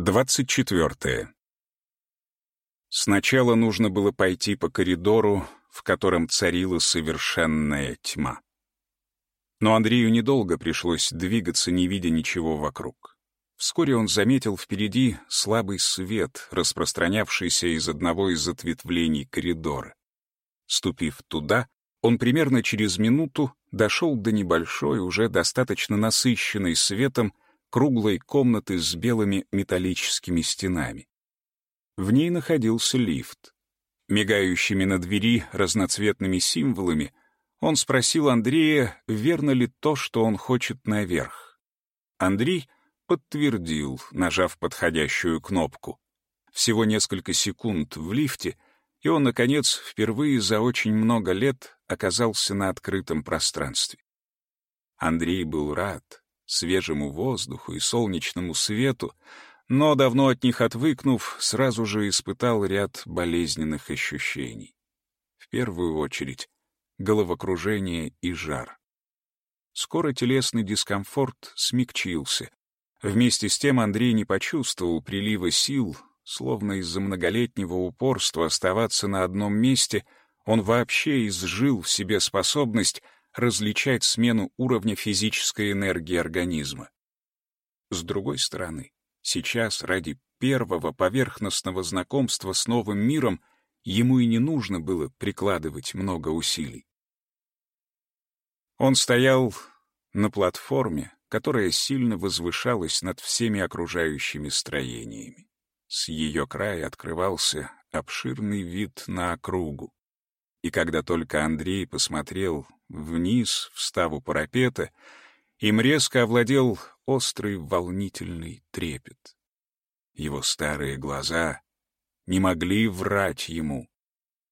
24. Сначала нужно было пойти по коридору, в котором царила совершенная тьма. Но Андрею недолго пришлось двигаться, не видя ничего вокруг. Вскоре он заметил впереди слабый свет, распространявшийся из одного из ответвлений коридора. Ступив туда, он примерно через минуту дошел до небольшой, уже достаточно насыщенной светом, круглой комнаты с белыми металлическими стенами. В ней находился лифт. Мигающими на двери разноцветными символами он спросил Андрея, верно ли то, что он хочет наверх. Андрей подтвердил, нажав подходящую кнопку. Всего несколько секунд в лифте, и он, наконец, впервые за очень много лет оказался на открытом пространстве. Андрей был рад, свежему воздуху и солнечному свету, но, давно от них отвыкнув, сразу же испытал ряд болезненных ощущений. В первую очередь головокружение и жар. Скоро телесный дискомфорт смягчился. Вместе с тем Андрей не почувствовал прилива сил, словно из-за многолетнего упорства оставаться на одном месте он вообще изжил в себе способность различать смену уровня физической энергии организма. С другой стороны, сейчас ради первого поверхностного знакомства с новым миром ему и не нужно было прикладывать много усилий. Он стоял на платформе, которая сильно возвышалась над всеми окружающими строениями. С ее края открывался обширный вид на округу. И когда только Андрей посмотрел вниз, в ставу парапета, им резко овладел острый волнительный трепет. Его старые глаза не могли врать ему.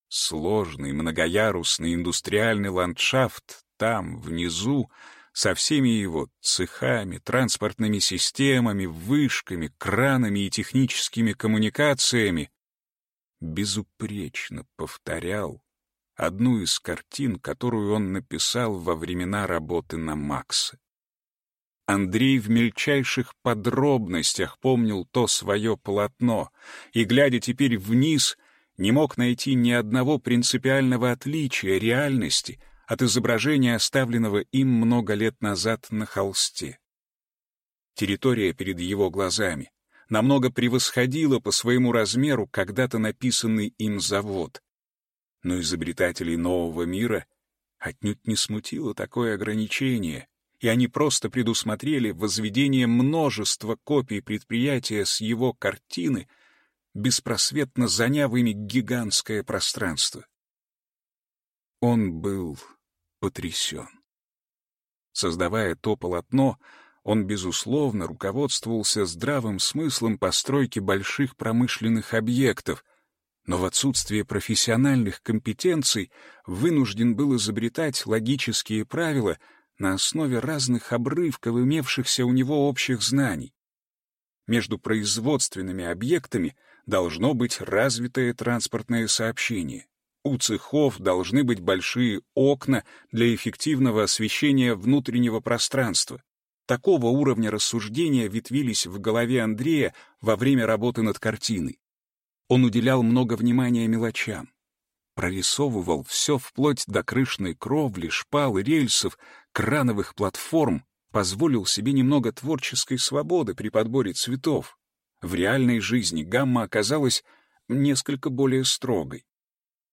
Сложный, многоярусный индустриальный ландшафт там, внизу, со всеми его цехами, транспортными системами, вышками, кранами и техническими коммуникациями, безупречно повторял одну из картин, которую он написал во времена работы на Макса. Андрей в мельчайших подробностях помнил то свое полотно, и, глядя теперь вниз, не мог найти ни одного принципиального отличия реальности от изображения, оставленного им много лет назад на холсте. Территория перед его глазами намного превосходила по своему размеру когда-то написанный им завод, но изобретателей нового мира отнюдь не смутило такое ограничение, и они просто предусмотрели возведение множества копий предприятия с его картины, беспросветно заняв ими гигантское пространство. Он был потрясен. Создавая то полотно, он, безусловно, руководствовался здравым смыслом постройки больших промышленных объектов — но в отсутствие профессиональных компетенций вынужден был изобретать логические правила на основе разных обрывков имевшихся у него общих знаний. Между производственными объектами должно быть развитое транспортное сообщение. У цехов должны быть большие окна для эффективного освещения внутреннего пространства. Такого уровня рассуждения ветвились в голове Андрея во время работы над картиной. Он уделял много внимания мелочам. Прорисовывал все вплоть до крышной кровли, шпал и рельсов, крановых платформ, позволил себе немного творческой свободы при подборе цветов. В реальной жизни гамма оказалась несколько более строгой.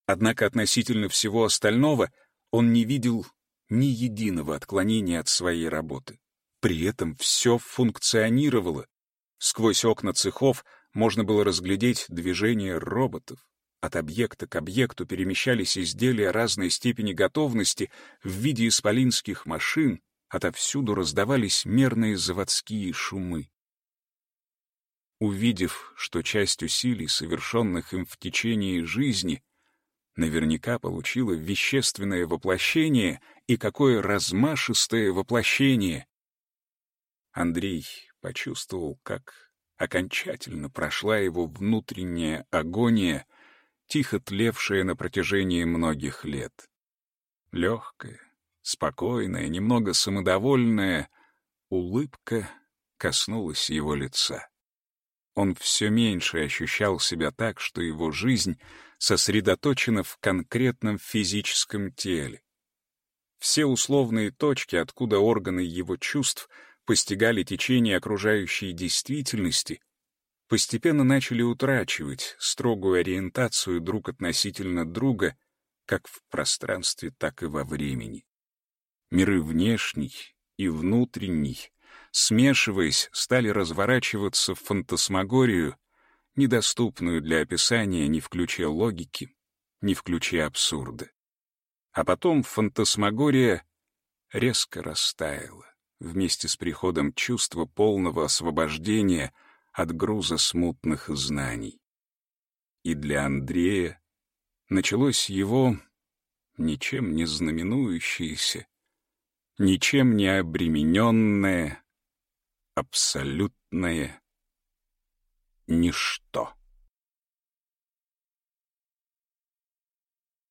Однако относительно всего остального он не видел ни единого отклонения от своей работы. При этом все функционировало. Сквозь окна цехов можно было разглядеть движение роботов. От объекта к объекту перемещались изделия разной степени готовности в виде исполинских машин, отовсюду раздавались мерные заводские шумы. Увидев, что часть усилий, совершенных им в течение жизни, наверняка получила вещественное воплощение, и какое размашистое воплощение! Андрей почувствовал, как окончательно прошла его внутренняя агония, тихо тлевшая на протяжении многих лет. Легкая, спокойная, немного самодовольная улыбка коснулась его лица. Он все меньше ощущал себя так, что его жизнь сосредоточена в конкретном физическом теле. Все условные точки, откуда органы его чувств постигали течение окружающей действительности, постепенно начали утрачивать строгую ориентацию друг относительно друга как в пространстве, так и во времени. Миры внешний и внутренний, смешиваясь, стали разворачиваться в фантасмагорию, недоступную для описания ни в ключе логики, ни в ключе абсурда. А потом фантасмагория резко растаяла вместе с приходом чувства полного освобождения от груза смутных знаний. И для Андрея началось его ничем не знаменующееся, ничем не обремененное, абсолютное ничто.